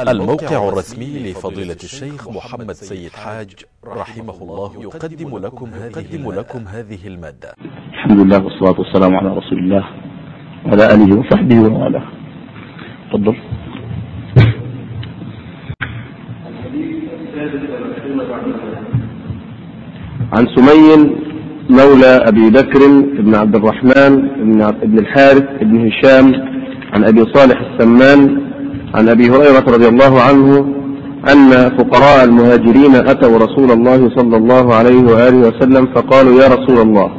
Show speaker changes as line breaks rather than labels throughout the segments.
الموقع الرسمي لفضيلة الشيخ محمد سيد حاج رحمه الله يقدم لكم هذه, لكم هذه ا ل م ا د ة
الحمد لله والصلاة والسلام على رسول الله وعلى آله وصحبه ومن تفضل. عن سمي مولى أبي بكر بن عبد الرحمن بن الحارث بن هشام عن أبي صالح السمان عن أبي هريرة رضي الله عنه أن فقراء المهاجرين أتوا رسول الله صلى الله عليه وآله وسلم فقالوا يا رسول الله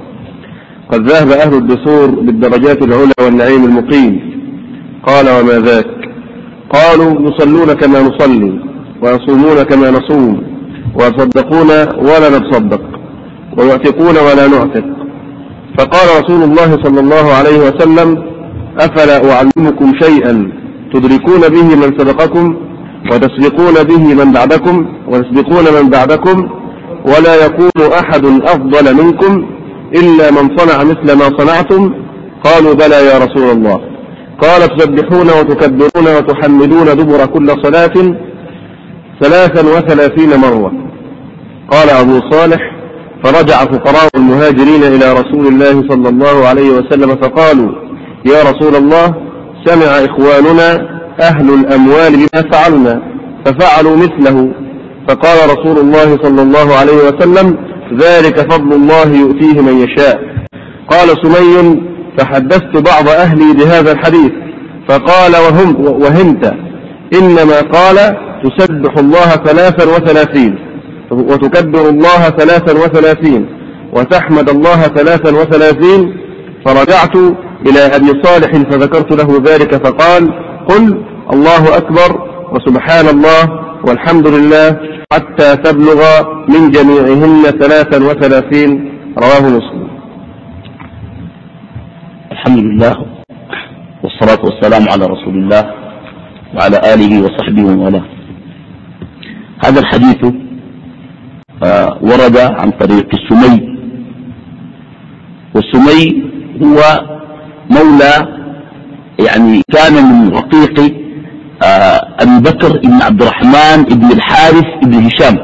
قد ذهب أهل الدثور بالدرجات العلى والنعيم المقيم. قال وما ذاك؟ قالوا يصلون كما نصلي ويصومون كما نصوم ويصدقون ولا نتصدق ويعتقون ولا نعتق. فقال رسول الله صلى الله عليه وسلم أفلا أعلمكم شيئا؟ تدركون به من سبقكم وتسبقون به من بعدكم وتسبقون من بعدكم ولا يكون أحد أفضل منكم إلا من صنع مثل ما صنعتم. قالوا بلى يا رسول الله. قال تسبحون وتكبرون وتحمدون دبر كل صلاة ثلاثا وثلاثين مرة. قال أبو صالح فرجع فقراء المهاجرين إلى رسول الله صلى الله عليه وسلم فقالوا يا رسول الله سمع إخواننا أهل الأموال بما فعلنا ففعلوا مثله. فقال رسول الله صلى الله عليه وسلم ذلك فضل الله يؤتيه من يشاء. قال سمي فحدثت بعض أهلي بهذا الحديث فقال وهم وهمت إنما قال تسبح الله ثلاثا وثلاثين وتكبر الله ثلاثا وثلاثين وتحمد الله ثلاثا وثلاثين فرجعت إلى أبي صالح فذكرت له ذلك فقال قل الله أكبر وسبحان الله والحمد لله حتى تبلغ من جميعهن ثلاثا وثلاثين. رواه مسلم. الحمد لله والصلاة والسلام على رسول الله وعلى آله وصحبه ومن هذا الحديث آه، ورد عن طريق السمي والسمي هو مولى يعني كان من رقيق آه، أبي بكر بن عبد الرحمن بن الحارث بن هشام.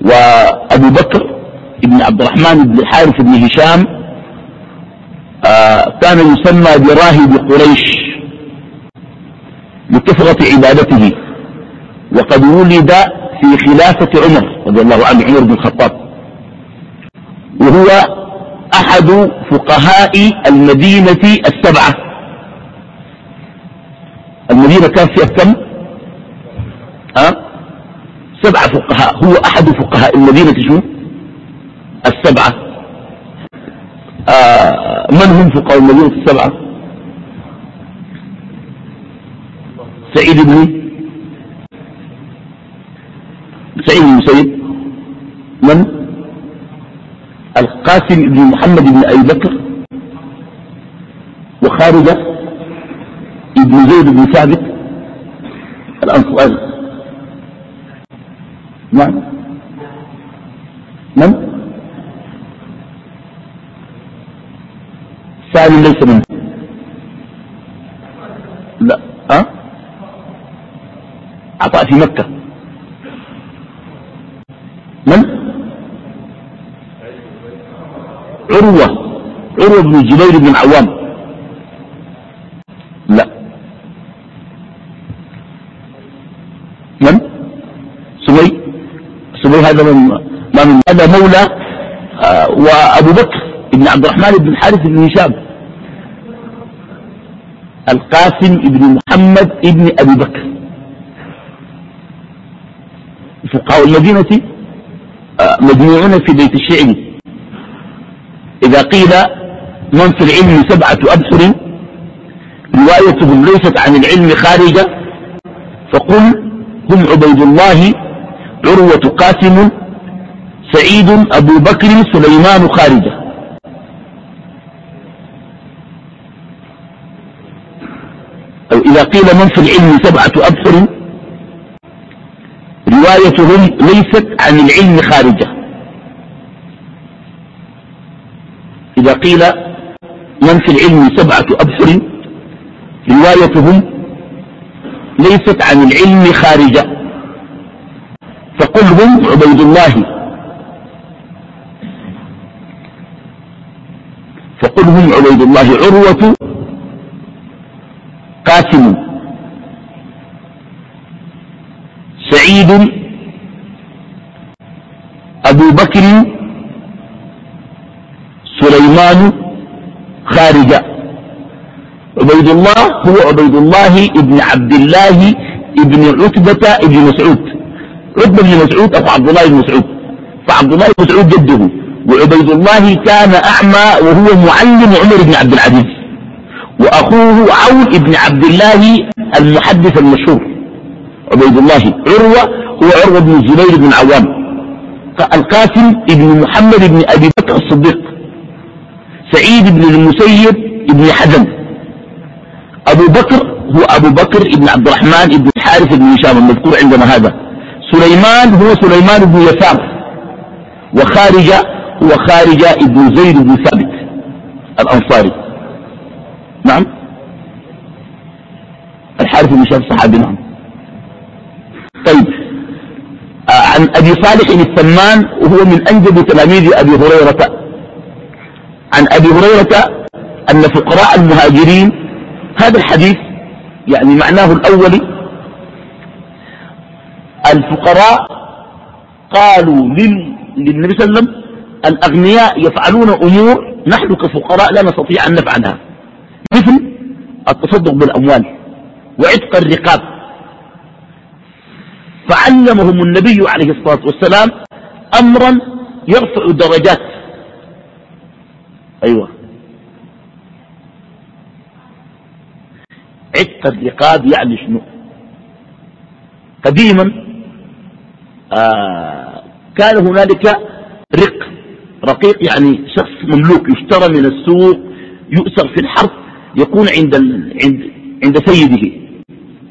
وأبو بكر بن عبد الرحمن بن الحارث بن هشام آه، كان يسمى براهب قريش لكثرة عبادته. وقد ولد في خلافة عمر رضي الله عنه عمر بن الخطاب. وهو أحد فقهاء المدينة السبعة. المدينة كان فيها كم؟ أه؟ سبعة فقهاء. هو أحد فقهاء المدينة شو السبعة. آه من هم فقهاء المدينة السبعة؟ سعيد بن سعيد بن سيد من القاسم بن محمد بن أبي بكر وخارجة ابن زيد بن ثابت الأنصاري. نعم. من؟ سالم ليس منه لا. أه؟ عطاء في مكة من عروة عروة بن جبير بن عوام لا. من؟ سمي سمي هذا من ما من هذا مولى آه وأبو بكر بن عبد الرحمن بن الحارث بن هشام. القاسم بن محمد بن أبي بكر. فقهاء المدينة آه مجموعون في بيت الشعر. إذا قيل من في العلم سبعة أبحر. روايتهم ليست عن العلم خارجة فقل هم عبيد الله عروة قاسم سعيد أبو بكر سليمان خارجة أو إذا قيل من في العلم سبعة أبحر روايتهم ليست عن العلم خارجة إذا قيل من في العلم سبعة أبحر روايتهم
ليست عن العلم خارجة. فقل هم عبيد الله. فقل هم عبيد الله. عروة قاسم. سعيد. أبو بكر. سليمان. خارجة عبيد الله هو عبيد الله ابن عبد الله ابن عتبة ابن مسعود. عتبة بن مسعود أخو عبد الله بن مسعود. فعبد الله بن مسعود جده. وعبيد الله كان أعمى وهو معلم عمر بن عبد العزيز. وأخوه عون بن عبد الله المحدث المشهور. عبيد الله عروة هو عروة بن الزبير بن عوام القاسم بن محمد بن أبي بكر الصديق. سعيد بن المسيب بن حزم. أبو بكر هو أبو بكر بن عبد الرحمن بن الحارث بن هشام المذكور عندنا هذا. سليمان هو سليمان بن يسار وخارج هو خارج ابن زيد بن ثابت الأنصاري. نعم. الحارث بن هشام صحابي نعم. طيب آه عن أبي صالح السمان وهو من أنجب تلاميذ أبي هريرة. عن أبي هريرة أن فقراء المهاجرين هذا الحديث يعني معناه الأول الفقراء قالوا للنبي صلى الله عليه وسلم الأغنياء يفعلون أمور نحن كفقراء لا نستطيع أن نفعلها مثل التصدق بالأموال وعتق الرقاب. فعلمهم النبي عليه الصلاة والسلام أمرا يرفع درجات أيوة. عتق الرقاب يعني شنو؟ قديما آه كان هنالك رق رقيق يعني شخص مملوك يشترى من السوق يؤسر في الحرب يكون عند ال... عند عند سيده.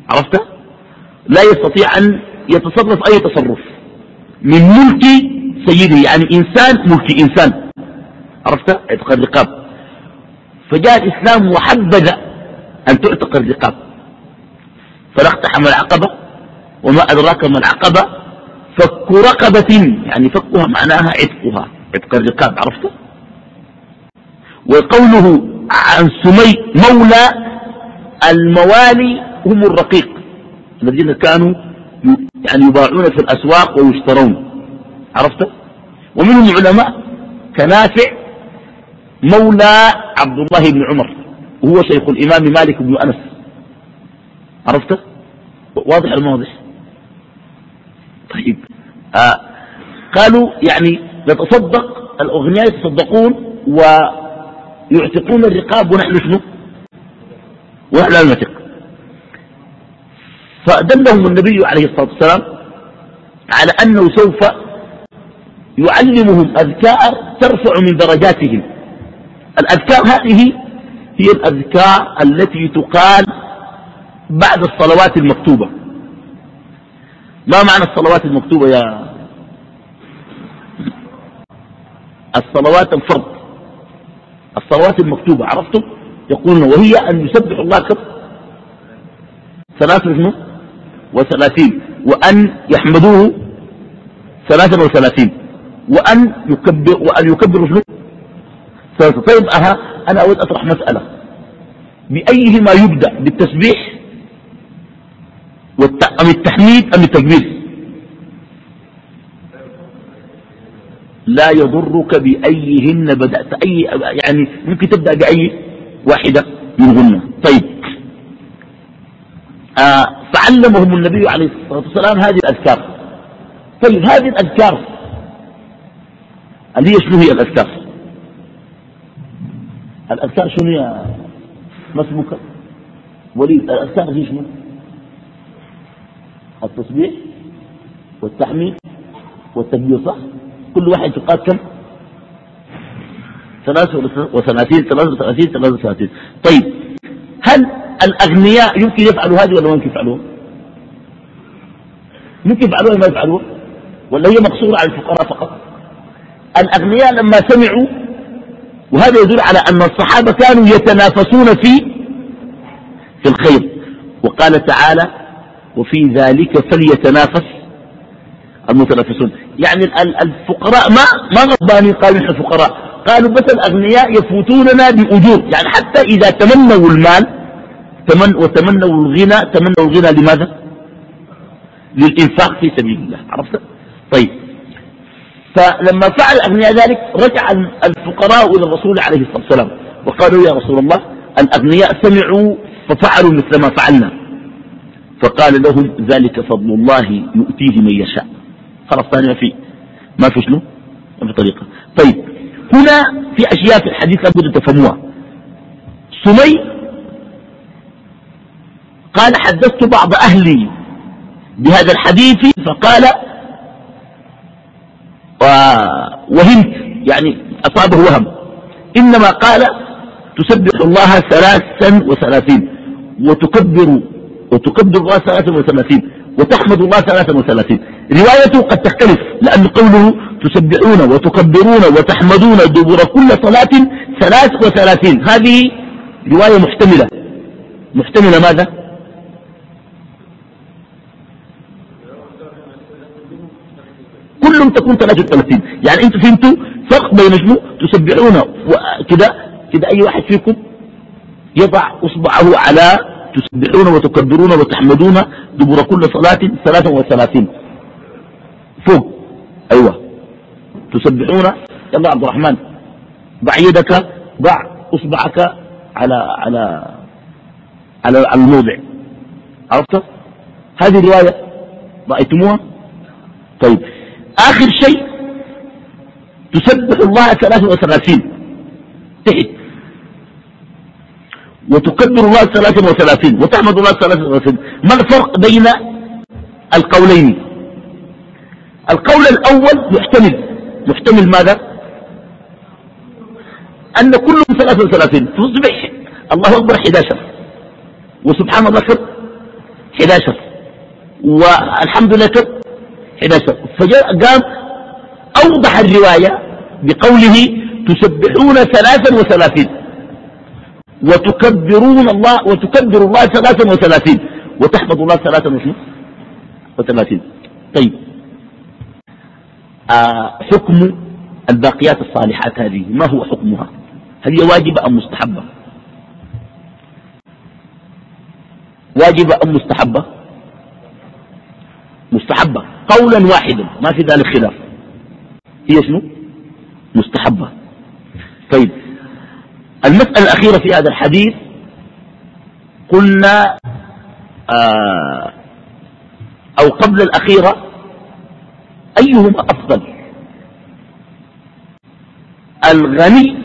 عرفت؟ لا يستطيع أن يتصرف أي تصرف من ملك سيده يعني إنسان ملك إنسان. عرفت اعتق الرقاب فجاء الإسلام وحبذ أن تعتق الرقاب فلا اقتحم العقبة وما أدراك ما العقبة فك رقبة يعني فكها معناها عتقها. عتق الرقاب عرفته؟ وقوله عن سمي مولى الموالي هم الرقيق الذين كانوا يعني يباعون في الأسواق ويشترون. عرفت ومنهم علماء كنافع مولى عبد الله بن عمر وهو شيخ الإمام مالك بن أنس. عرفت واضح المواضح طيب. آه قالوا يعني نتصدق الأغنياء يتصدقون ويعتقون الرقاب ونحن شنو؟ ونحن لا نعتق. فدلهم النبي عليه الصلاة والسلام على أنه سوف يعلمهم أذكار ترفع من درجاتهم. الأذكار هذه هي الأذكار التي تقال بعد الصلوات المكتوبة. ما معنى الصلوات المكتوبة يا الصلوات الفرض؟ الصلوات المكتوبة عرفتم؟ يقولون وهي أن يسبح الله كم ثلاثة وثلاثين. وأن يحمدوه ثلاثة وثلاثين. وأن يكبر وأن يكبر شنو؟ ثلاثة طيب أها أنا أود أطرح مسألة. بأيهما يبدأ؟ بالتسبيح أم التحميد أم التكبير؟ لا يضرك بأيهن بدأت أي يعني ممكن تبدأ بأي واحدة منهن طيب. آه فعلمهم النبي عليه الصلاة والسلام هذه الأذكار. طيب هذه الأذكار اللي هي شنو هي الأذكار؟ الأذكار شنو يا ما اسمك؟ وليد الأذكار هي شنو؟ التصبيح والتحميد والتكبير صح؟ كل واحد يقاد كم؟ ثلاثة وثلاثين ثلاثة وثلاثين ثلاثة وثلاثين. طيب هل الأغنياء يمكن يفعلوا هذه ولا يمكن يفعلوها؟ يمكن يفعلوها ما يفعلوها؟ ولا هي مقصورة على الفقراء فقط؟ الأغنياء لما سمعوا وهذا يدل على أن الصحابة كانوا يتنافسون في في الخير. وقال تعالى وفي ذلك فليتنافس المتنافسون. يعني الفقراء ما ما غضبانين قالوا نحن فقراء. قالوا بس الأغنياء يفوتوننا بأجور. يعني حتى إذا تمنوا المال تمن وتمنوا الغنى تمنوا الغنى لماذا؟ للإنفاق في سبيل الله. عرفت؟ طيب. فلما فعل الأغنياء ذلك رجع الفقراء إلى الرسول عليه الصلاة والسلام. وقالوا يا رسول الله الأغنياء سمعوا ففعلوا مثل ما فعلنا. فقال لهم ذلك فضل الله يؤتيه من يشاء. خلاص ثاني ما في ما في شنو؟ ما في طريقة. طيب هنا في أشياء في الحديث لابد تفهموها. سمي قال حدثت بعض أهلي بهذا الحديث فقال وهمت. يعني أصابه وهم. إنما قال تسبح الله ثلاثا وثلاثين وتكبر وتكبر الله ثلاثا وثلاثين وتحمد الله ثلاثا وثلاثين. روايته قد تختلف لأن قوله تسبحون وتكبرون وتحمدون دبر كل صلاة ثلاث وثلاثين. هذه رواية محتملة. محتملة ماذا؟ كلهم تكون 33 يعني أنتوا فهمتوا؟ فرق بين شنو؟ تسبحون كده كده أي واحد فيكم يضع إصبعه على تسبحون وتكبرون وتحمدون دبر كل صلاة 33 فوق. أيوه. تسبحون. يلا عبد الرحمن ضع يدك ضع إصبعك على على على الموضع. عرفت؟ هذه رواية رأيتموها؟ طيب. آخر شيء تسبح الله ثلاثة وثلاثين. تحت. وتكبر الله ثلاثة وثلاثين. وتحمد الله ثلاثة وثلاثين. ما الفرق بين القولين؟ القول الأول محتمل. محتمل ماذا؟ أن كلهم ثلاثة وثلاثين. تصبح الله أكبر 11 وسبحان الله كم 11 والحمد لله كم 11 فجاء قام أوضح الرواية بقوله تسبحون ثلاثا وثلاثين. وتكبرون الله وتكبر الله ثلاثا وثلاثين. وتحمد الله ثلاثا وثلاثين. طيب. آه حكم الباقيات الصالحات هذه. ما هو حكمها؟ هل هي واجبة أم مستحبة؟ واجبة أم مستحبة؟ مستحبة. قولا واحدا. ما في ذلك خلاف. هي شنو؟ مستحبة. طيب. المسألة الأخيرة في هذا الحديث قلنا آه أو قبل الأخيرة أيهما أفضل؟ الغني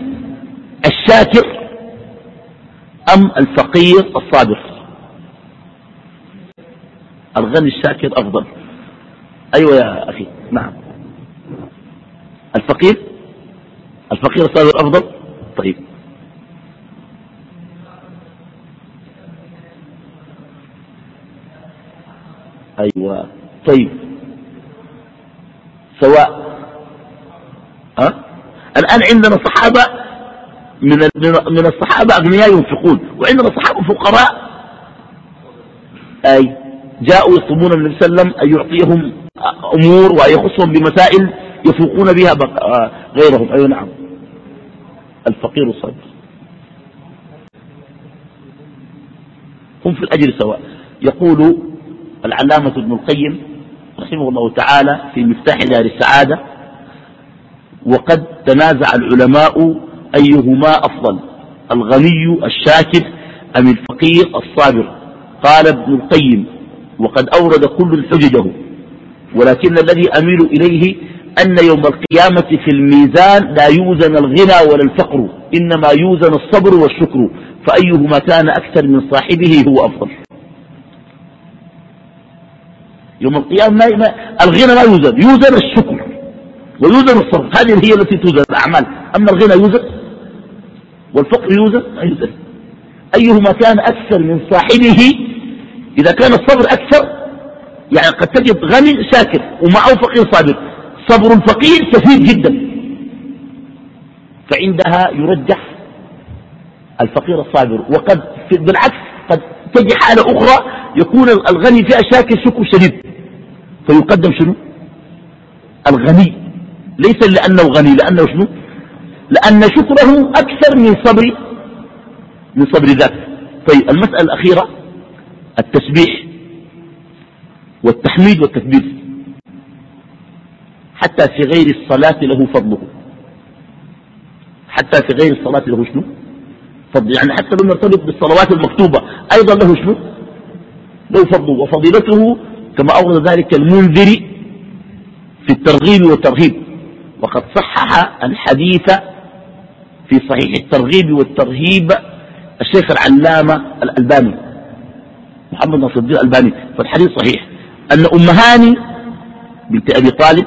الشاكر أم الفقير الصابر الغني الشاكر أفضل. أيوة يا أخي نعم. الفقير؟ الفقير الصابر أفضل؟ طيب. أيوة. طيب. سواء ها؟ الآن عندنا صحابة من من الصحابة أغنياء ينفقون وعندنا صحابة فقراء. أي. جاءوا يطلبون من النبي صلى الله عليه وسلم أن يعطيهم أمور ويخصهم بمسائل يفوقون بها آه، غيرهم. أيوة نعم. الفقير الصابر هم في الأجر سواء. يقول العلامة ابن القيم رحمه الله تعالى في مفتاح دار السعادة وقد تنازع العلماء أيهما أفضل الغني الشاكر أم الفقير الصابر؟ قال ابن القيم وقد أورد كل حججه ولكن الذي أميل إليه أن يوم القيامة في الميزان لا يوزن الغنى ولا الفقر إنما يوزن الصبر والشكر فأيهما كان أكثر من صاحبه هو أفضل. يوم القيامة ما الغنى ما يوزن يوزن الشكر ويوزن الصبر هذه هي التي توزن الأعمال. أما الغنى يوزن والفقر يوزن ما يوزن. أيهما كان أكثر من صاحبه إذا كان الصبر أكثر يعني قد تجد غني شاكر ومعه فقير صابر. صبر الفقير كثير جدا. فعندها يرجح الفقير الصابر. وقد بالعكس قد تجي حالة أخرى يكون الغني فيها شاكر شكر شديد. فيقدم شنو؟ الغني. ليس لأنه غني لأنه شنو؟ لأن شكره أكثر من صبر من صبر ذاته. طيب المسألة الأخيرة. التسبيح والتحميد والتكبير. حتى في غير الصلاة له فضله. حتى في غير الصلاة له شنو؟ فضل. يعني حتى لو نرتبط بالصلوات المكتوبة أيضا له شنو؟ له فضله وفضيلته كما أورد ذلك المنذر في الترغيب والترهيب. وقد صحح الحديث في صحيح الترغيب والترهيب الشيخ العلامة الألباني. محمد نصر الدين الألباني فالحديث صحيح. أن أم هاني بنت أبي طالب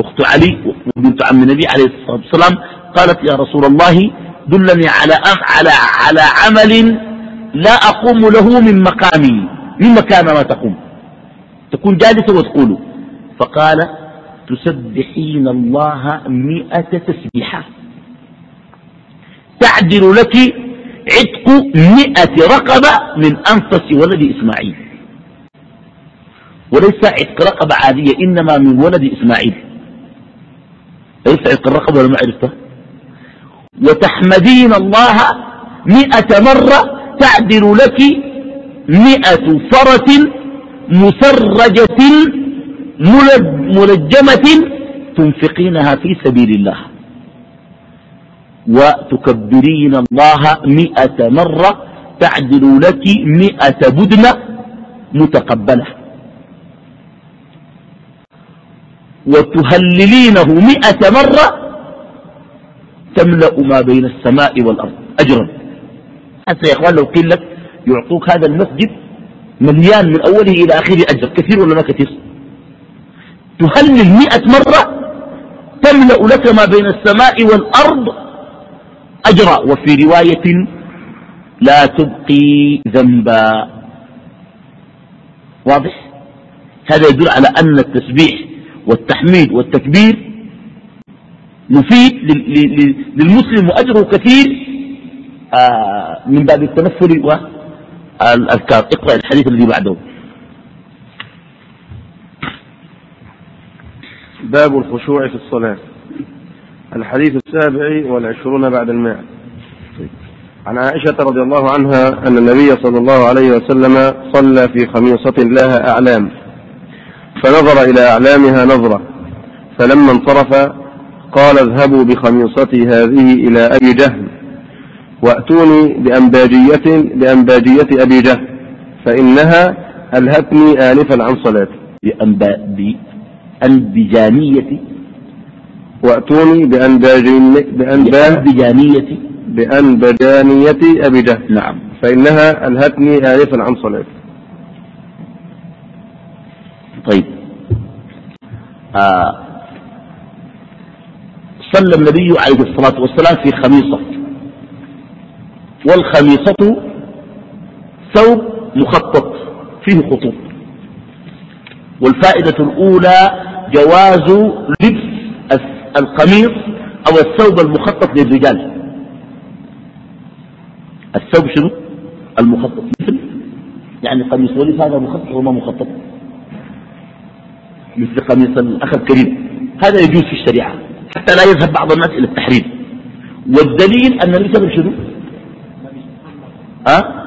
أخت علي وبنت عم النبي عليه الصلاة والسلام قالت يا رسول الله دلني على على على عمل لا أقوم له من مقامي من مكان ما تقوم. تكون جالسة وتقول. فقال تسبحين الله مئة تسبيحة. تعدل لك عتق مئة رقبة من أنفس ولد إسماعيل. وليس عتق رقبة عادية إنما من ولد إسماعيل. ليس عتق الرقبة ولا ما وتحمدين الله مئة مرة تعدل لك مئة فرة مسرجة ملجمة تنفقينها في سبيل الله. وتكبرين الله مئة مرة تعدل لك مئة بدنة متقبلة. وتهللينه مئة مرة تملأ ما بين السماء والأرض أجرا. حتى يا إخوان لو قيل لك يعطوك هذا المسجد مليان من أوله إلى آخره أجر. كثير ولا ما كثير؟ تهلل مئة مرة تملأ لك ما بين السماء والأرض أجرا وفي رواية لا تبقي ذنبا. واضح؟ هذا يدل على أن التسبيح والتحميد والتكبير مفيد للمسلم وأجره كثير. آه، من باب التنفل والأذكار اقرأ الحديث الذي بعده.
باب الخشوع في الصلاة. الحديث السابع والعشرون بعد المائة عن عائشة رضي الله عنها أن النبي صلى الله عليه وسلم صلى في خميصة لها أعلام. فنظر إلى أعلامها نظرة. فلما انصرف قال اذهبوا بخميصتي هذه إلى أبي جهل. وأتوني بأنباجية بأنباجية أبي جهل. فإنها ألهتني آنفا عن صلاتي
بأنبجانية
وأتوني بأنباجية
بأنبجانية
بأنبجانية أبي جهل
نعم.
فإنها ألهتني آنفا عن صلاتي
طيب. آه. صلى النبي عليه الصلاة والسلام في خميصة. والخميصة ثوب مخطط فيه خطوط. والفائدة الأولى جواز لبس القميص أو الثوب المخطط للرجال. الثوب شنو؟ المخطط. مثل؟ يعني قميص وليس هذا مخطط وما مخطط. مثل قميص الأخ الكريم. هذا يجوز في الشريعة. حتى لا يذهب بعض الناس إلى التحريم. والدليل أن النبي شنو أه؟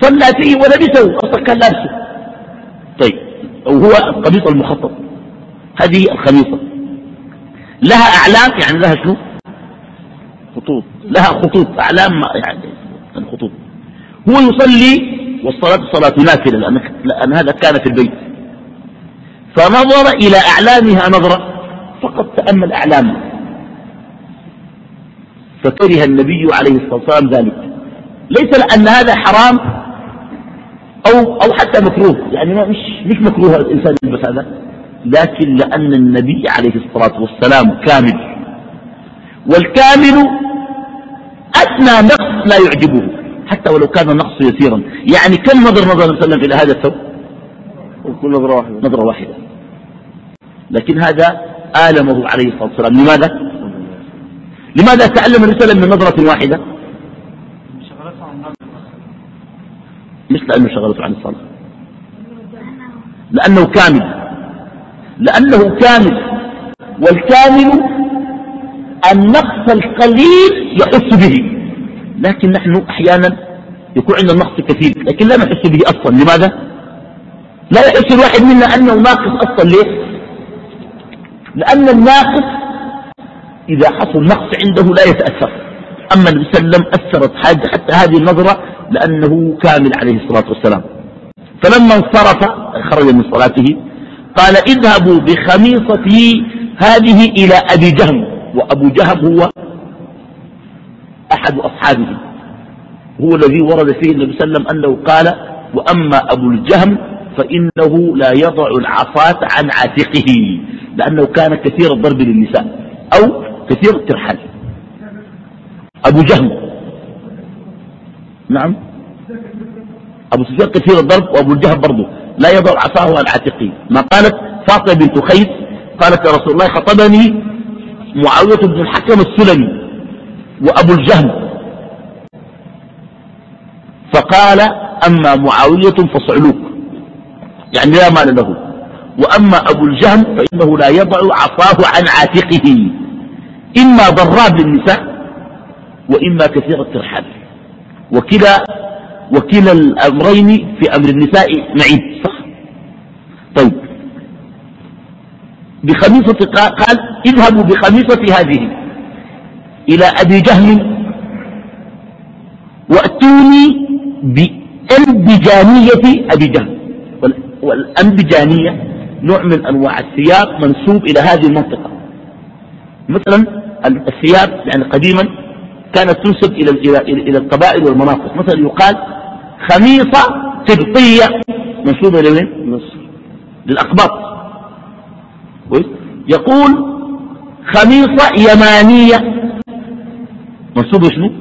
صلى فيه ولبسه أصلا كان لابسه. طيب. وهو القميص المخطط. هذه الخميصة لها أعلام يعني لها شنو؟ خطوط. لها خطوط أعلام يعني الخطوط. هو يصلي والصلاة صلاة نافلة لأن, هذا كان في البيت. فنظر إلى أعلامها نظرة فقط تأمل أعلامها فكره النبي عليه الصلاة والسلام ذلك. ليس لأن هذا حرام أو, أو حتى مكروه يعني مش, مش مكروه الإنسان يلبس هذا. لكن لأن النبي عليه الصلاة والسلام كامل. والكامل أدنى نقص لا يعجبه حتى ولو كان النقص يسيرا. يعني كم نظر نظر صلى الله عليه وسلم إلى هذا الثوب؟
كل نظرة واحدة.
نظرة واحدة. لكن هذا آلمه عليه الصلاة والسلام. لماذا؟ لماذا تعلم الرسالة من نظرة واحدة؟ مش لأنه شغلته عن الصلاة؟ لأنه كامل. لأنه كامل والكامل النقص القليل يحس به. لكن نحن أحيانا يكون عندنا نقص كثير لكن لا نحس به أصلا. لماذا؟ لا يحس الواحد منا أنه ناقص أصلا. ليه؟ لأن الناقص إذا حصل نقص عنده لا يتأثر. أما النبي صلى الله عليه وسلم أثرت حاجة حتى هذه النظرة لأنه كامل عليه الصلاة والسلام. فلما انصرف خرج من صلاته. قال اذهبوا بخميصتي هذه إلى أبي جهم وأبو جهم هو أحد أصحابه. هو الذي ورد فيه النبي صلى الله عليه وسلم أنه قال وأما أبو الجهم فإنه لا يضع العصاة عن عاتقه لأنه كان كثير الضرب للنساء أو كثير الترحال. أبو جهم. نعم. أبو سفيان كثير الضرب وأبو الجهم برضه. لا يضع عصاه عن عاتقه ما قالت فاطمة بنت خيس قالت يا رسول الله خطبني معاوية بن الحكم السلمي وأبو الجهم. فقال أما معاوية فصعلوك. يعني لا مال له. وأما أبو الجهم فإنه لا يضع عصاه عن عاتقه. إما ضراب للنساء وإما كثير الترحال. وكلا وكلا الأمرين في أمر النساء معيب طيب. بخميصة قال اذهبوا بخميصة هذه إلى أبي جهم وأتوني بأنبجانية أبي جهم والأنبجانية نوع من أنواع الثياب منسوب إلى هذه المنطقة. مثلا الثياب يعني قديما كانت تنسب إلى, إلى, إلى القبائل والمناطق. مثلا يقال خميصة قبطية منسوبة إلى وين؟ للأقباط يقول خميصة يمانية. منسوبة شنو؟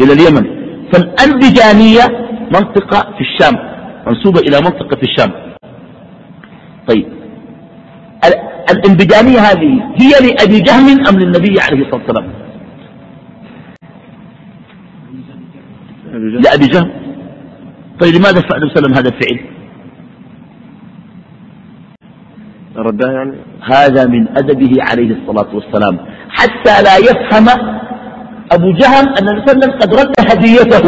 إلى اليمن. فالأنبجانية منطقة في الشام. منسوبة إلى منطقة في الشام. طيب. الأنبجانية هذه هي لأبي جهم أم للنبي عليه الصلاة والسلام؟ لأبي جهم. طيب لماذا فعل وسلم هذا الفعل؟
ردها يعني؟
هذا من أدبه عليه الصلاة والسلام. حتى لا يفهم أبو جهم أن النبي صلى الله عليه وسلم قد رد هديته.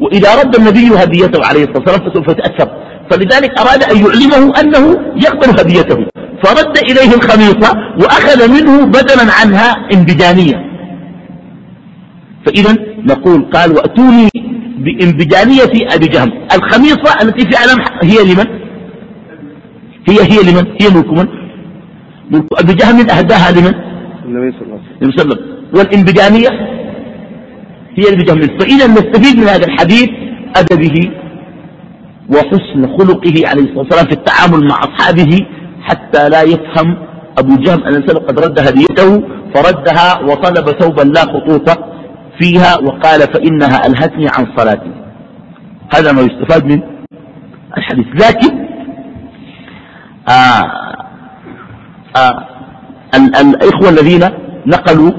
وإذا رد النبي هديته عليه الصلاة والسلام فسوف يتأثر. فلذلك أراد أن يعلمه أنه يقبل هديته. فرد إليه الخميصة وأخذ منه بدلا عنها انبجانية. فإذا نقول قال وأتوني بانبجانية أبي جهم الخميصة التي فعلا هي لمن؟ هي هي لمن؟ هي ملك من؟ ملك أبي جهم أهداها لمن؟
النبي صلى الله عليه
وسلم. والانبجانية هي اللي بجهم فإذا نستفيد من هذا الحديث أدبه وحسن خلقه عليه الصلاة والسلام في التعامل مع أصحابه حتى لا يفهم أبو جهم أن السلف قد رد هديته فردها وطلب ثوبا لا خطوط فيها وقال فإنها ألهتني عن صلاتي. هذا ما يستفاد من الحديث. لكن الإخوة الذين نقلوا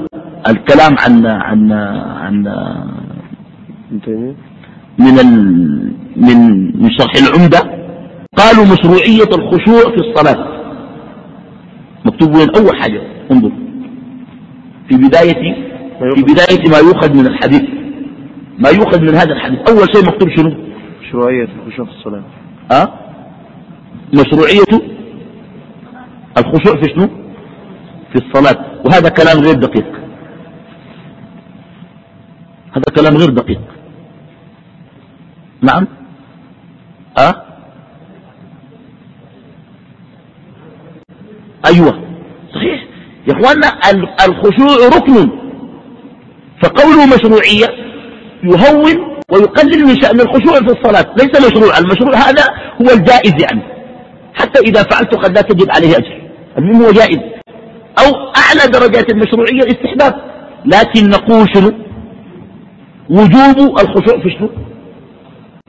الكلام عن عن عن من ال من من شرح العمدة قالوا مشروعية الخشوع في الصلاة. مكتوب وين؟ أول حاجة انظر. في بداية في بداية ما يؤخذ من الحديث. ما يؤخذ من هذا الحديث. أول شيء مكتوب شنو؟
مشروعية الخشوع في الصلاة.
أه؟ مشروعية الخشوع في شنو؟ في الصلاة. وهذا كلام غير دقيق. هذا كلام غير دقيق. نعم؟ أه؟ أيوة. صحيح. يا اخوانا الخشوع ركن. فقوله مشروعية يهون ويقلل من شأن الخشوع في الصلاة. ليس مشروع. المشروع هذا هو الجائز يعني. حتى إذا فعلت قد لا تجب عليه أجر. المهم هو جائز. أو أعلى درجات المشروعية الاستحباب. لكن نقول شنو؟ وجوب الخشوع في شنو؟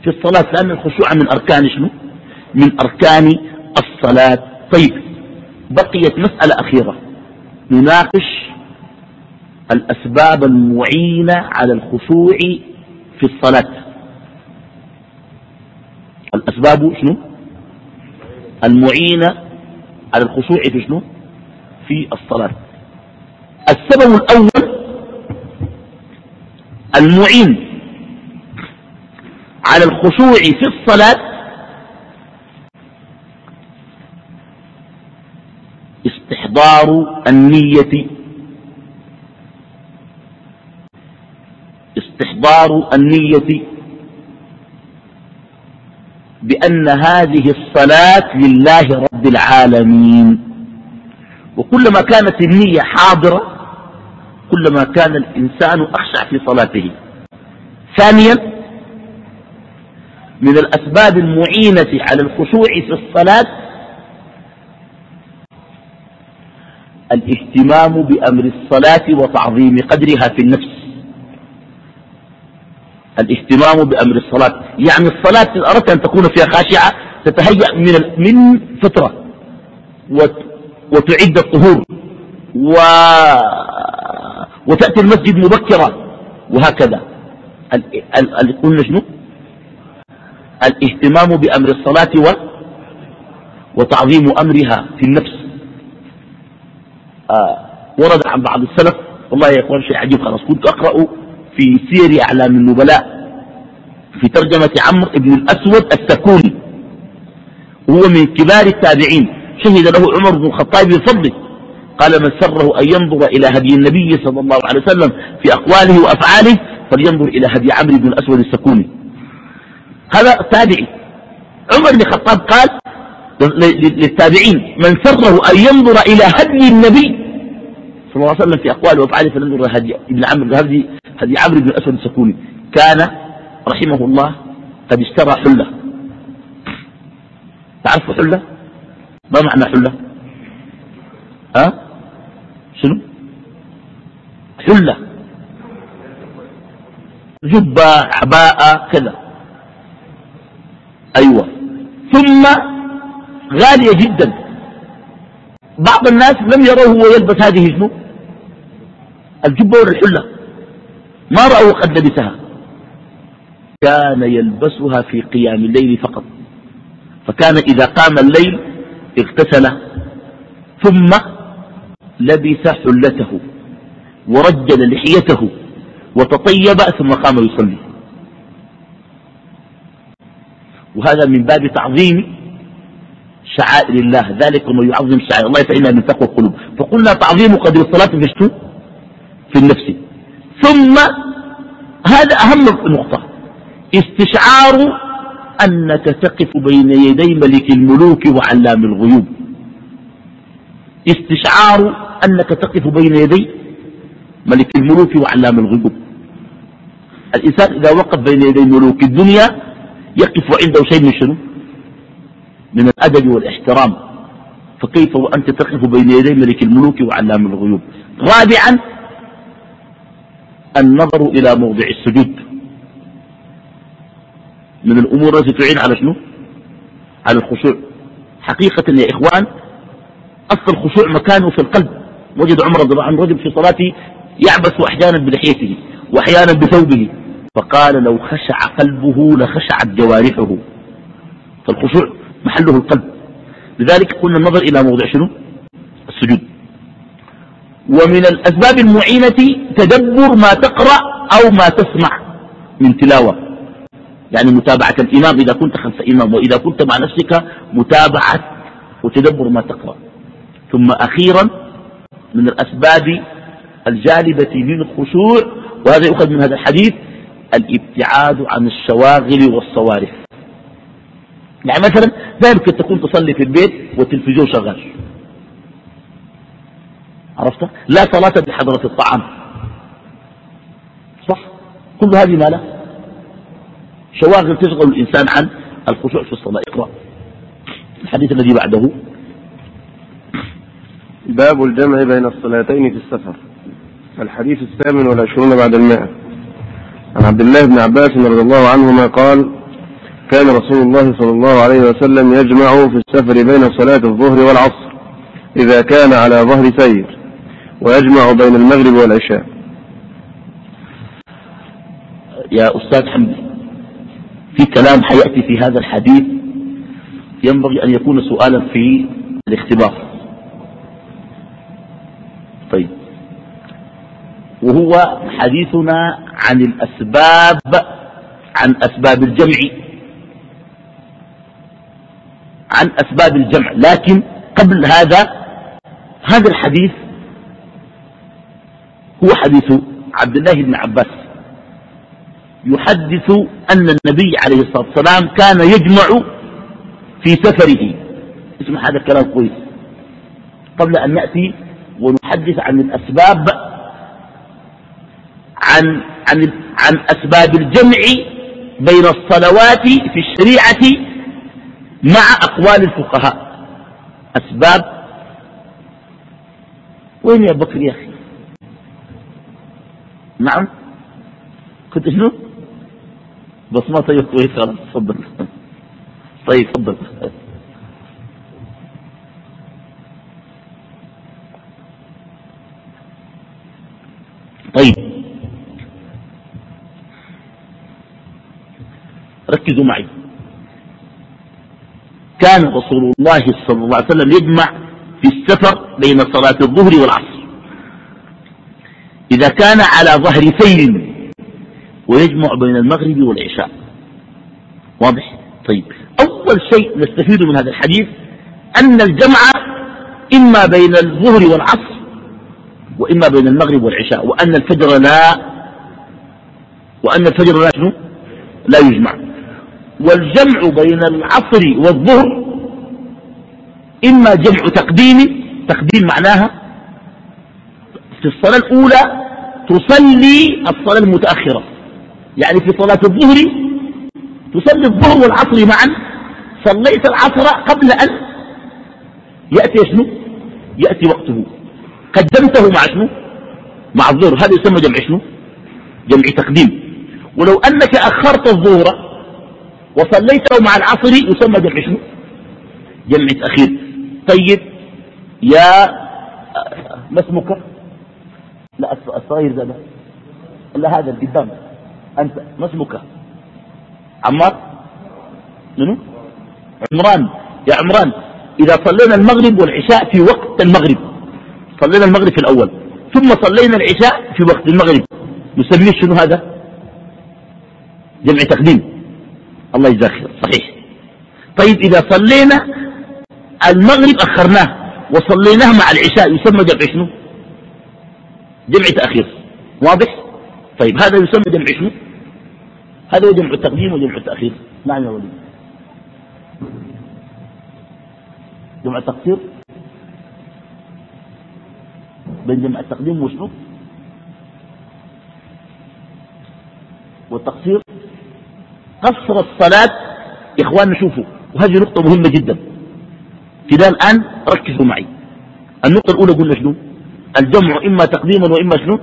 في الصلاة. لأن الخشوع من أركان شنو؟ من أركان الصلاة. طيب بقيت مسألة أخيرة. نناقش الأسباب المعينة على الخشوع في الصلاة. الأسباب شنو؟ المعينة على الخشوع في شنو؟ في الصلاة. السبب الأول المعين على الخشوع في الصلاة استحضار النية. استحضار النية. بأن هذه الصلاة لله رب العالمين. وكلما كانت النية حاضرة كلما كان الإنسان أخشع في صلاته. ثانيا من الأسباب المعينة على الخشوع في الصلاة الاهتمام بأمر الصلاة وتعظيم قدرها في النفس. الاهتمام بأمر الصلاة. يعني الصلاة إن أردت أن تكون فيها خاشعة تتهيأ من من فترة وتعد الطهور. و وتأتي المسجد مبكرا. وهكذا. قلنا شنو؟ الاهتمام بأمر الصلاة و وتعظيم أمرها في النفس. آه ورد عن بعض السلف والله يا إخوان شيء عجيب خلاص كنت أقرأ في سير أعلام النبلاء في ترجمة عمرو بن الأسود السكوني وهو من كبار التابعين. شهد له عمر بن الخطاب بفضله قال من سره أن ينظر إلى هدي النبي صلى الله عليه وسلم في أقواله وأفعاله فلينظر إلى هدي عمرو بن الأسود السكوني هذا تابعي. عمر بن الخطاب قال للتابعين من سره أن ينظر إلى هدي النبي صلى الله عليه وسلم في أقواله وأفعاله فلينظر إلى هدي ابن عمرو هدي هدي عمرو بن الأسود السكوني. كان رحمه الله قد اشترى حلة. تعرفوا حلة؟ ما معنى حلة؟ ها؟ أه؟ شنو؟ حلة. جبة عباءة كذا. أيوة. ثم غالية جدا. بعض الناس لم يروه هو يلبس هذه شنو؟ الجبة والحلة. ما رأوا قد لبسها كان يلبسها في قيام الليل فقط. فكان إذا قام الليل اغتسل ثم لبس حلته ورجل لحيته وتطيب ثم قام يصلي. وهذا من باب تعظيم شعائر الله. ذلك ومن يعظم شعائر الله فإنها من تقوى القلوب. فقلنا تعظيم قدر الصلاة في في النفس. ثم هذا أهم نقطة. استشعار أنك تقف بين يدي ملك الملوك وعلام الغيوب. استشعار أنك تقف بين يدي ملك الملوك وعلام الغيوب. الإنسان إذا وقف بين يدي ملوك الدنيا يقف عنده شيء من شنو؟ من الأدب والإحترام. فكيف وأنت تقف بين يدي ملك الملوك وعلام الغيوب؟ رابعا النظر إلى موضع السجود. من الأمور التي تعين على شنو؟ على الخشوع. حقيقة يا إخوان أصل الخشوع مكانه في القلب. وجد عمر رضي الله عنه رجل في صلاته يعبث أحيانا بلحيته وأحيانا بثوبه فقال لو خشع قلبه لخشعت جوارحه. فالخشوع محله القلب. لذلك قلنا النظر إلى موضع شنو؟ السجود. ومن الأسباب المعينة تدبر ما تقرأ أو ما تسمع من تلاوة. يعني متابعة الإمام إذا كنت خلف إمام وإذا كنت مع نفسك متابعة وتدبر ما تقرأ. ثم أخيرا من الأسباب الجالبة للخشوع وهذا يؤخذ من هذا الحديث الابتعاد عن الشواغل والصوارف. يعني مثلا لا يمكن تكون تصلي في البيت والتلفزيون شغال. عرفت؟ لا صلاة بحضرة الطعام. صح؟ كل هذه ما شواغل تشغل الإنسان عن الخشوع في الصلاة. اقرأ. الحديث الذي بعده.
باب الجمع بين الصلاتين في السفر. الحديث الثامن والعشرون بعد المائة عن عبد الله بن عباس رضي الله عنهما قال كان رسول الله صلى الله عليه وسلم يجمع في السفر بين صلاة الظهر والعصر إذا كان على ظهر سير. ويجمع بين المغرب والعشاء.
يا أستاذ حمدي في كلام حيأتي في هذا الحديث ينبغي أن يكون سؤالا في الاختبار. طيب. وهو حديثنا عن الأسباب عن أسباب الجمع. عن أسباب الجمع. لكن قبل هذا هذا الحديث هو حديث عبد الله بن عباس. يحدث أن النبي عليه الصلاة والسلام كان يجمع في سفره. اسمع هذا الكلام كويس. قبل أن نأتي ونحدث عن الأسباب عن عن عن أسباب الجمع بين الصلوات في الشريعة مع أقوال الفقهاء. أسباب؟ وين يا بكر يا أخي؟ نعم. كنت شنو؟ بس ما طيب كويس خلاص تفضل. طيب تفضل. طيب. ركزوا معي. كان رسول الله صلى الله عليه وسلم يجمع في السفر بين صلاة الظهر والعصر. إذا كان على ظهر سير ويجمع بين المغرب والعشاء. واضح؟ طيب. أول شيء نستفيد من هذا الحديث أن الجمع إما بين الظهر والعصر وإما بين المغرب والعشاء وأن الفجر لا وأن الفجر لا لا يجمع. والجمع بين العصر والظهر إما جمع تقديم تقديم معناها في الصلاة الأولى تصلي الصلاة المتأخرة. يعني في صلاة الظهر تصلي الظهر والعصر معا. صليت العصر قبل أن يأتي شنو؟ يأتي وقته. قدمته مع شنو؟ مع الظهر. هذا يسمى جمع شنو؟ جمع تقديم. ولو أنك أخرت الظهر وصليته مع العصر يسمى جمع شنو؟ جمع تأخير. طيب يا ما اسمك؟ لا الصغير ذا لا هذا القدام أنت ما اسمك عمار؟ منو؟ عمران. يا عمران إذا صلينا المغرب والعشاء في وقت المغرب. صلينا المغرب في الأول. ثم صلينا العشاء في وقت المغرب. نسميه شنو هذا؟ جمع تقديم. الله يجزاك خير. صحيح. طيب إذا صلينا المغرب أخرناه وصليناه مع العشاء يسمى جمع شنو؟ جمع تأخير. واضح؟ طيب هذا يسمى جمع شنو هذا هو جمع التقديم وجمع التأخير. نعم يا ولي جمع التقصير بين جمع التقديم وشنو والتقصير. قصر الصلاة. يا إخواننا شوفوا وهذه نقطة مهمة جدا. كده الآن ركزوا معي. النقطة الأولى قلنا شنو؟ الجمع إما تقديما وإما شنو؟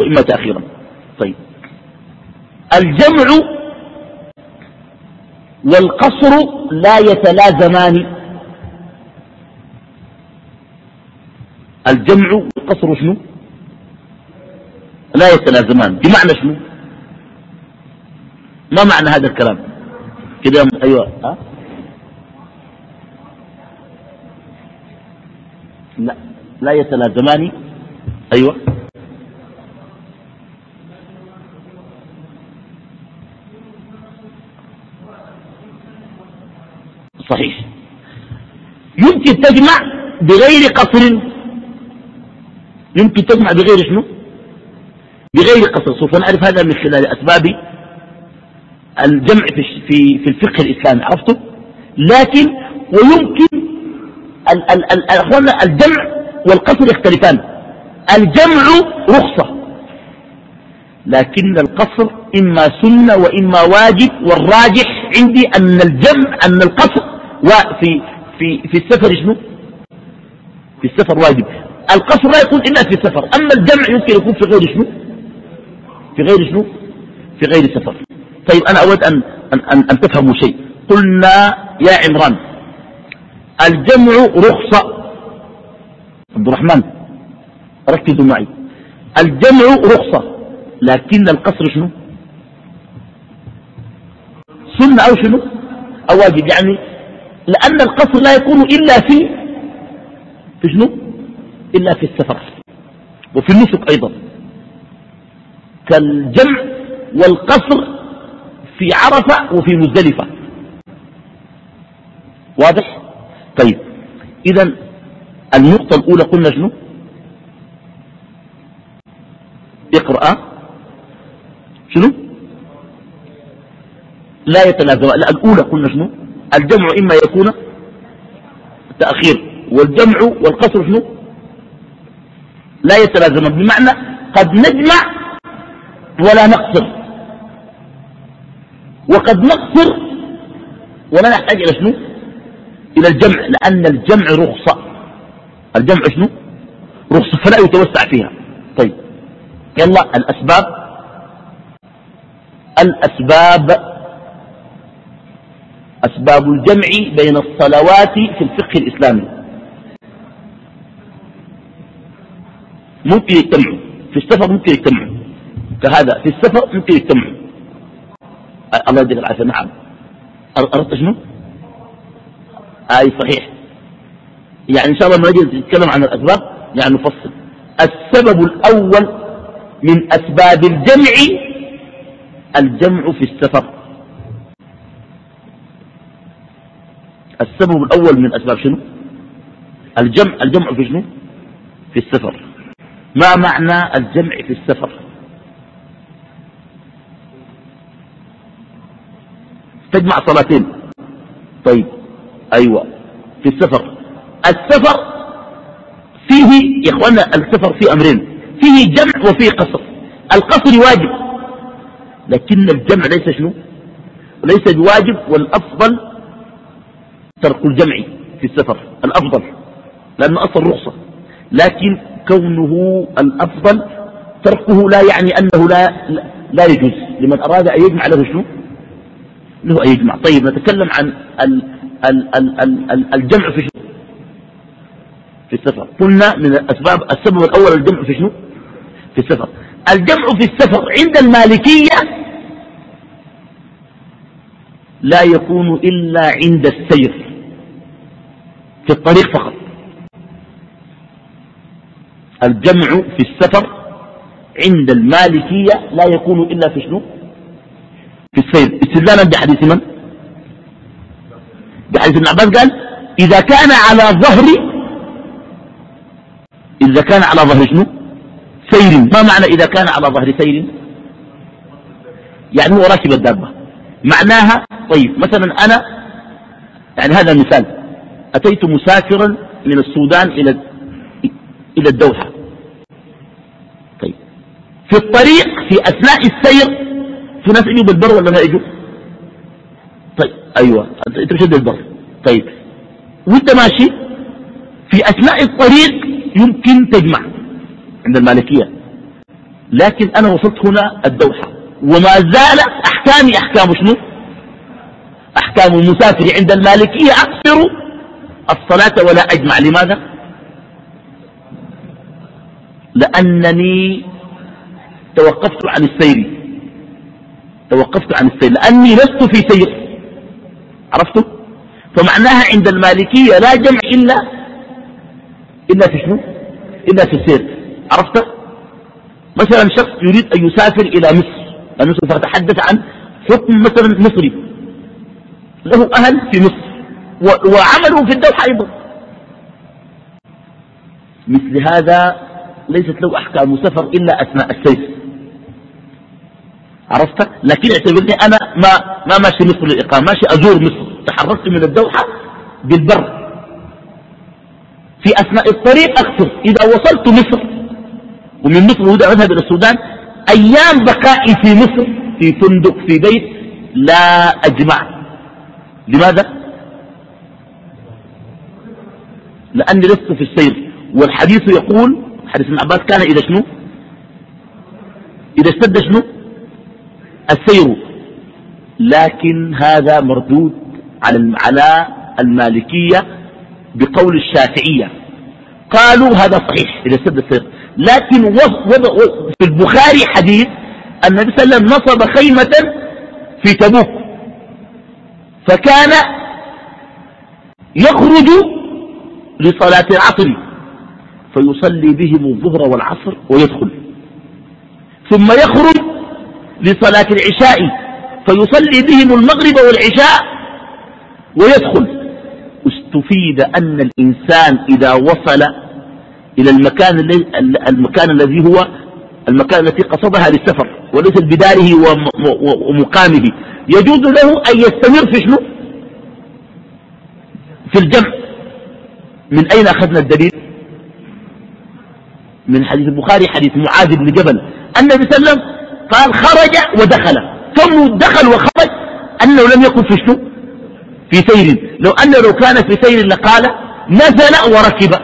وإما تأخيرا. طيب. الجمع والقصر لا يتلازمان. الجمع والقصر شنو؟ لا يتلازمان. بمعنى شنو؟ ما معنى هذا الكلام؟ كده أيوه. ها؟ لا. لا يتلازمان أيوه. صحيح. يمكن تجمع بغير قصر. يمكن تجمع بغير شنو؟ بغير قصر. سوف نعرف هذا من خلال أسباب الجمع في في الفقه الإسلامي عرفته لكن ويمكن أخوانا الجمع والقصر يختلفان. الجمع رخصة. لكن القصر إما سنة وإما واجب والراجح عندي أن الجمع أن القصر في في في السفر شنو؟ في السفر واجب. القصر لا يكون إلا في السفر. أما الجمع يمكن يكون في غير شنو؟ في غير شنو؟ في غير سفر. طيب أنا أود أن, أن, أن, أن تفهموا شيء. قلنا يا عمران الجمع رخصة. عبد الرحمن ركزوا معي. الجمع رخصة لكن القصر شنو؟ سنة أو شنو؟ أو واجب. يعني لأن القصر لا يكون إلا في في شنو؟ إلا في السفر. وفي النسك أيضا. كالجمع والقصر في عرفة وفي مزدلفة. واضح؟ طيب. إذا النقطة الأولى قلنا شنو؟ اقرأ. شنو؟ لا يتلازم لا الأولى قلنا شنو؟ الجمع إما يكون تأخير والجمع والقصر شنو؟ لا يتلازم بمعنى قد نجمع ولا نقصر وقد نقصر ولا نحتاج إلى شنو؟ إلى الجمع لأن الجمع رخصة. الجمع شنو؟ رخصة فلا يتوسع فيها. طيب. يلا الأسباب. الأسباب. أسباب الجمع بين الصلوات في الفقه الإسلامي. ممكن يجتمعوا في السفر ممكن يجتمعوا كهذا. في السفر ممكن يجتمعوا الله يديك العافية. نعم. أردت شنو؟ آي صحيح. يعني إن شاء الله ما نجي نتكلم عن الأسباب يعني نفصل. السبب الأول من أسباب الجمع الجمع في السفر. السبب الأول من أسباب شنو؟ الجمع الجمع في شنو؟ في السفر. ما معنى الجمع في السفر؟ تجمع صلاتين. طيب أيوة. في السفر. السفر فيه يا إخوانا السفر فيه أمرين فيه جمع وفيه قصر. القصر واجب لكن الجمع ليس شنو؟ ليس بواجب والأفضل ترك الجمع في السفر الأفضل لأنه أصل رخصة. لكن كونه الأفضل تركه لا يعني أنه لا, لا يجوز. لمن أراد أن يجمع له شنو؟ له أن يجمع. طيب نتكلم عن ال ال ال ال ال الجمع في في السفر. قلنا من الأسباب السبب الأول الجمع في شنو؟ في السفر. الجمع في السفر عند المالكية لا يكون إلا عند السير. في الطريق فقط. الجمع في السفر عند المالكية لا يكون إلا في شنو؟ في السير. استدلالا بحديث من؟ بحديث ابن عباس قال إذا كان على ظهر إذا كان على ظهر شنو؟ سير. ما معنى إذا كان على ظهر سير؟ يعني هو راكب الدابة. معناها طيب مثلا أنا يعني هذا مثال أتيت مسافرا من السودان إلى إلى الدوحة. طيب. في الطريق في أثناء السير في ناس يجوا بالبر ولا ما يجوا؟ طيب أيوة. أنت مشد البر. طيب. وأنت ماشي؟ في أثناء الطريق يمكن تجمع عند المالكية. لكن أنا وصلت هنا الدوحة. وما زالت أحكامي أحكام شنو؟ أحكام المسافر عند المالكية أقصر الصلاة ولا أجمع. لماذا؟ لأنني توقفت عن السير. توقفت عن السير. لأني لست في سير. عرفتم فمعناها عند المالكية لا جمع إلا إلا في شنو؟ إلا في السير. عرفت؟ مثلا شخص يريد أن يسافر إلى مصر. سوف أتحدث عن حكم مثلا مصري. له أهل في مصر. وعمله في الدوحة أيضا. مثل هذا ليست له أحكام سفر إلا أثناء السير. عرفت؟ لكن اعتبرني أنا ما, ما ماشي مصر للإقامة. ماشي أزور مصر. تحركت من الدوحة بالبر. في أثناء الطريق أقصر إذا وصلت مصر ومن مصر أذهب إلى السودان أيام بقائي في مصر في فندق في بيت لا أجمع. لماذا؟ لأني لست في السير. والحديث يقول حديث ابن عباس كان إذا شنو؟ إذا اشتد شنو؟ السير. لكن هذا مردود على على المالكية بقول الشافعية. قالوا هذا صحيح إذا اشتد السير لكن في البخاري حديث النبي صلى الله عليه وسلم نصب خيمة في تبوك. فكان يخرج لصلاة العصر فيصلي بهم الظهر والعصر ويدخل. ثم يخرج لصلاة العشاء فيصلي بهم المغرب والعشاء ويدخل. استفيد أن الإنسان إذا وصل إلى المكان, المكان الذي هو المكان التي قصدها للسفر وليس بداره ومقامه. يجوز له أن يستمر في شنو؟ في الجمع. من أين أخذنا الدليل؟ من حديث البخاري حديث معاذ بن جبل. النبي صلى الله عليه وسلم قال خرج ودخل. كم دخل وخرج أنه لم يكن في شنو؟ في سير. لو أنه لو كان في سير لقال نزل وركب.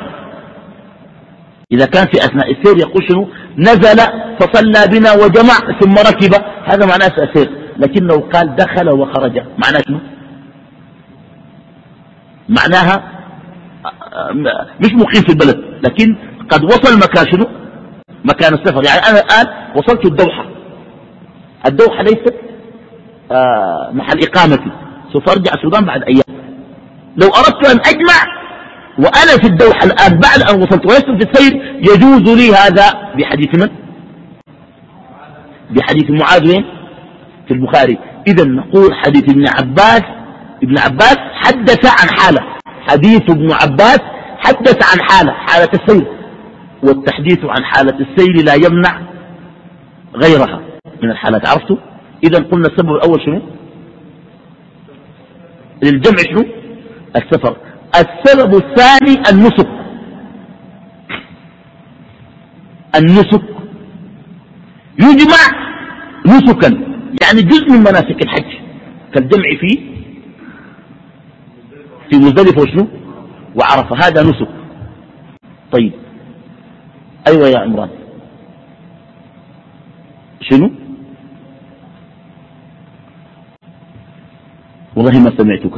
إذا كان في أثناء السير يقول شنو؟ نزل فصلى بنا وجمع ثم ركب. هذا معناه السير. لكنه قال دخل وخرج معناه شنو؟ معناها مش مقيم في البلد. لكن قد وصل مكان شنو؟ مكان السفر. يعني أنا الآن وصلت الدوحة. الدوحة ليست آه، محل إقامتي سوف أرجع السودان بعد أيام. لو أردت أن أجمع وأنا في الدوحة الآن بعد أن وصلت ولست في السير يجوز لي هذا بحديث من؟ بحديث معاذ وين؟ في البخاري. إذا نقول حديث ابن عباس ابن عباس حدث عن حالة. حديث ابن عباس حدث عن حالة حالة السير. والتحديث عن حالة السير لا يمنع غيرها من الحالات. عرفتوا؟ إذا قلنا السبب الأول شنو؟ للجمع شنو؟ السفر. السبب الثاني النسك. النسك. يجمع نسكا يعني جزء من مناسك الحج. كالجمع في في مزدلفة وشنو؟ وعرفة. هذا نسك. طيب. أيوة يا عمران. شنو؟ والله ما سمعتك.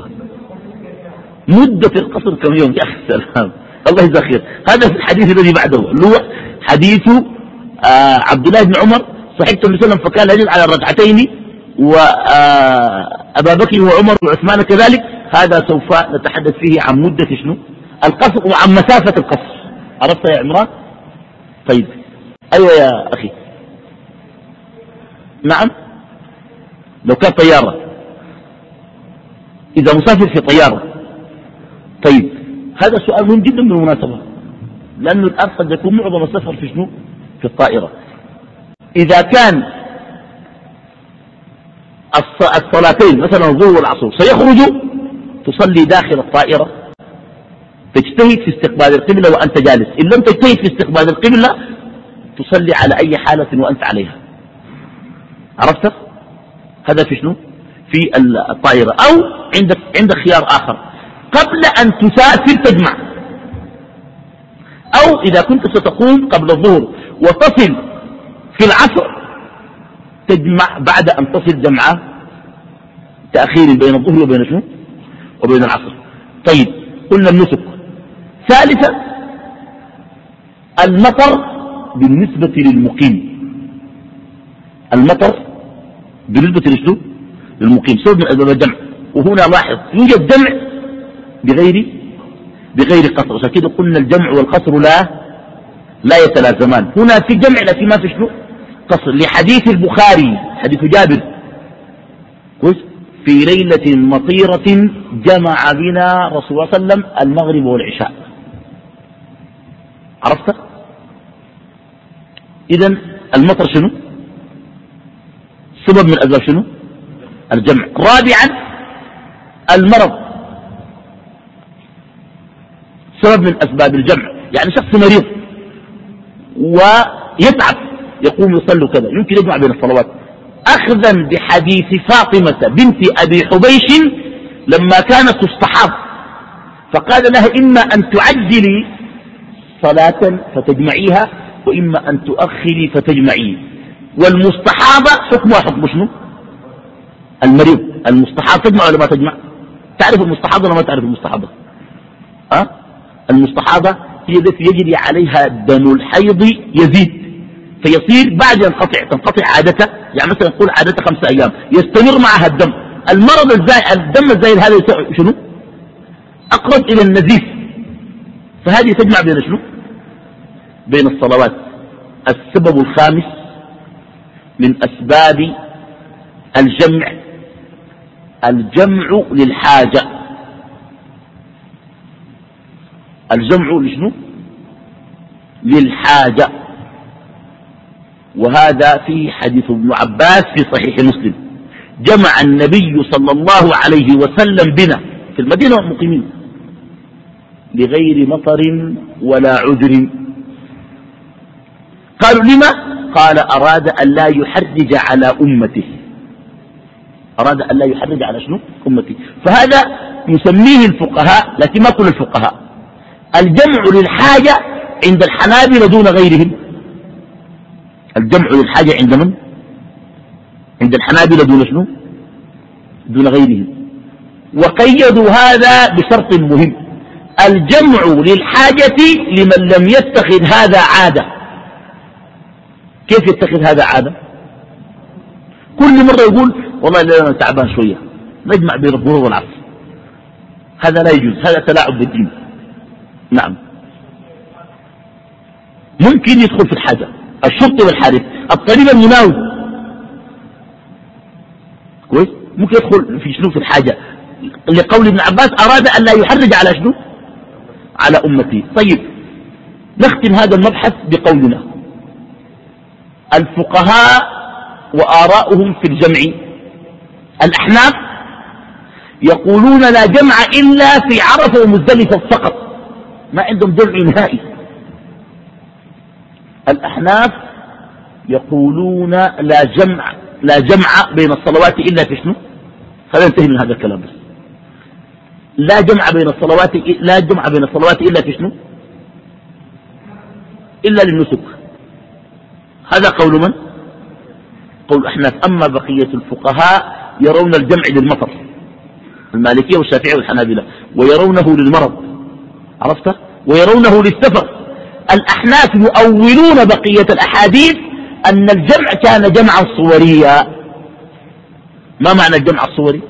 مدة القصر كم يوم؟ يا أخي السلام الله خير. هذا في الحديث الذي بعده. اللي هو حديث آه عبد الله بن عمر صحيح النبي صلى الله عليه وسلم فكان يجد على الركعتين وأبا آه بكر وعمر وعثمان كذلك. هذا سوف نتحدث فيه عن مدة شنو؟ القصر وعن مسافة القصر. عرفت يا عمران؟ طيب. أيوة يا أخي. نعم. لو كان طيارة. إذا مسافر في طيارة. طيب هذا سؤال مهم جدا بالمناسبة لأنه الآن قد يكون معظم السفر في شنو؟ في الطائرة. إذا كان الصلاتين مثلا الظهر والعصر سيخرج تصلي داخل الطائرة تجتهد في استقبال القبلة وأنت جالس. إن لم تجتهد في استقبال القبلة تصلي على أي حالة وأنت عليها. عرفت؟ هذا في شنو؟ في الطائرة أو عندك عندك خيار آخر. قبل أن تسافر تجمع. أو إذا كنت ستقوم قبل الظهر وتصل في العصر تجمع بعد أن تصل جمعة تأخير بين الظهر وبين شنو؟ وبين العصر. طيب قلنا النسك. ثالثا المطر بالنسبة للمقيم. المطر بالنسبة لشنو؟ للمقيم سبب من أسباب الجمع وهنا لاحظ يوجد جمع بغير بغير قصر عشان قلنا الجمع والقصر لا لا يتلازمان. هنا في جمع لكن ما في شنو؟ قصر. لحديث البخاري حديث جابر. في ليلة مطيرة جمع بنا رسول الله صلى الله عليه وسلم المغرب والعشاء. عرفت؟ إذا المطر شنو؟ سبب من أسباب شنو؟ الجمع. رابعا المرض. سبب من أسباب الجمع. يعني شخص مريض ويتعب يقوم يصلي كذا يمكن يجمع بين الصلوات. أخذا بحديث فاطمة بنت أبي حبيش لما كانت تستحاض. فقال لها إما أن تعجلي صلاة فتجمعيها وإما أن تؤخري فتجمعي. والمستحاضة حكمها حكم شنو؟ المريض المستحاضة تجمع ولا ما تجمع. تعرف المستحاضة ولا ما تعرف المستحاضة؟ أه؟ المستحاضة هي التي يجري عليها دم الحيض يزيد فيصير بعد ينقطع تنقطع عادته يعني مثلا نقول عادته خمسة أيام يستمر معها الدم. المرض الزائد الدم الزائد هذا شنو؟ أقرب إلى النزيف. فهذه تجمع بين شنو؟ بين الصلوات. السبب الخامس من أسباب الجمع الجمع للحاجة. الجمع لشنو؟ للحاجة. وهذا في حديث ابن عباس في صحيح مسلم. جمع النبي صلى الله عليه وسلم بنا في المدينة مقيمين لغير مطر ولا عذر. قالوا لما؟ قال أراد أن لا يحرج على أمته. أراد أن لا يحرج على شنو؟ أمته فهذا يسميه الفقهاء لكن ما كل الفقهاء. الجمع للحاجة عند الحنابلة دون غيرهم. الجمع للحاجة عند من؟ عند الحنابلة دون شنو؟ دون غيرهم. وقيدوا هذا بشرط مهم. الجمع للحاجة لمن لم يتخذ هذا عادة. كيف يتخذ هذا عادة؟ كل مرة يقول والله أنا تعبان شوية. نجمع بين الظهور والعصر. هذا لا يجوز. هذا تلاعب بالدين. نعم. ممكن يدخل في الحاجة. الشرطي والحارس. الطبيب المناوب كويس؟ ممكن يدخل في شنو؟ في الحاجة. لقول ابن عباس أراد أن لا يحرج على شنو؟ على أمتي. طيب. نختم هذا المبحث بقولنا. الفقهاء وآراؤهم في الجمع. الأحناف يقولون لا جمع إلا في عرفة ومزدلفة فقط. ما عندهم جمع نهائي. الأحناف يقولون لا جمع لا جمع بين الصلوات إلا في شنو؟ خلينا ننتهي من هذا الكلام بس. لا جمع بين الصلوات لا جمع بين الصلوات إلا في شنو؟ إلا للنسك. هذا قول من؟ قول الأحناف أما بقية الفقهاء يرون الجمع للمطر. المالكية والشافعية والحنابلة ويرونه للمرض. عرفت؟ ويرونه للسفر. الأحناف يؤولون بقية الأحاديث أن الجمع كان جمعا صوريا. ما معنى الجمع الصوري؟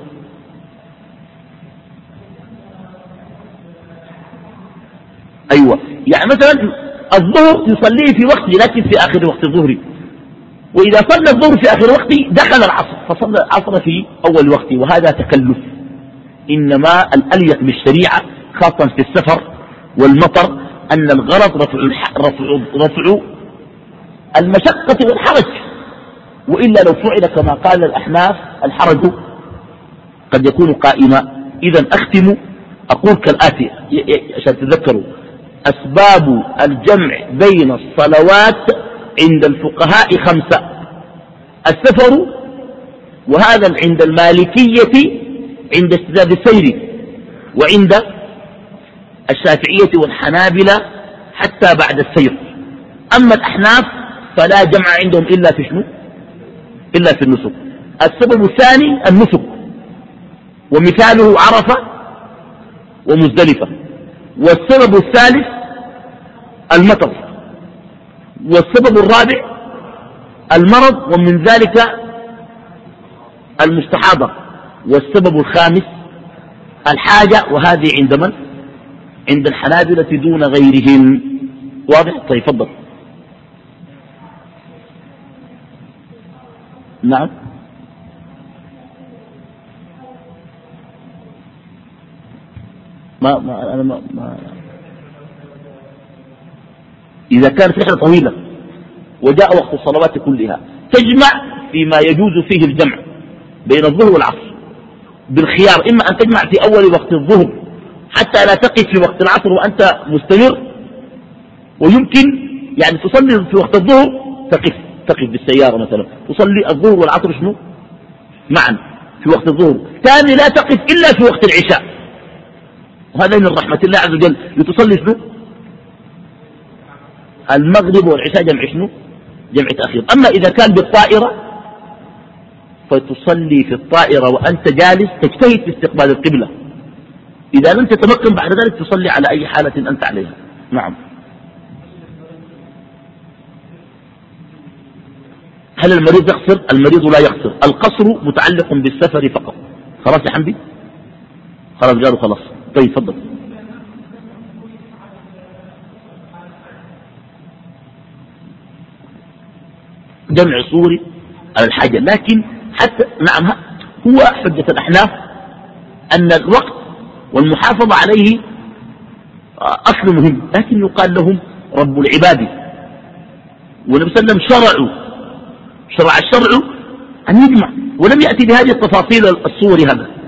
أيوة. يعني مثلا الظهر يصليه في وقته لكن في آخر وقت الظهر. وإذا صلى الظهر في آخر وقته دخل العصر فصلى العصر في أول وقته وهذا تكلف. إنما الأليق بالشريعة خاصة في السفر والمطر أن الغرض رفع, رفع, رفع المشقة والحرج. وإلا لو فعل كما قال الأحناف الحرج قد يكون قائما. إذا أختم أقول كالآتي عشان تذكروا أسباب الجمع بين الصلوات عند الفقهاء خمسة. السفر وهذا عند المالكية عند استداد السير وعند الشافعية والحنابلة حتى بعد السير. أما الأحناف فلا جمع عندهم إلا في شنو؟ إلا في النسك. السبب الثاني النسك ومثاله عرفة ومزدلفة. والسبب الثالث المطر. والسبب الرابع المرض ومن ذلك المستحاضة. والسبب الخامس الحاجة وهذه عند من؟ عند الحنابلة دون غيرهم. واضح؟ طيب فضل نعم. ما ما أنا ما, ما إذا كانت رحلة طويلة وجاء وقت الصلوات كلها تجمع فيما يجوز فيه الجمع بين الظهر والعصر بالخيار إما أن تجمع في أول وقت الظهر حتى لا تقف في وقت العصر وأنت مستمر ويمكن يعني تصلي في وقت الظهر تقف تقف بالسيارة مثلا. تصلي الظهر والعصر شنو؟ معا في وقت الظهر. ثاني لا تقف إلا في وقت العشاء. وهذا من رحمة الله عز وجل. لتصلي شنو؟ المغرب والعشاء جمع شنو؟ جمع تأخير. أما إذا كان بالطائرة فتصلي في الطائرة وأنت جالس تجتهد في استقبال القبلة. إذا لم تتمكن بعد ذلك تصلي على أي حالة أنت عليها. نعم. هل المريض يقصر؟ المريض لا يقصر. القصر متعلق بالسفر فقط. خلاص يا حمدي؟ خلاص قالوا خلاص. طيب تفضل. جمع صوري على الحاجة. لكن حتى نعم هو حجة الأحناف أن الوقت والمحافظة عليه أصل مهم. لكن يقال لهم رب العباد. والنبي صلى الله عليه وسلم شرعوا شرع الشرع أن يجمع ولم يأتي بهذه التفاصيل الصور هذا.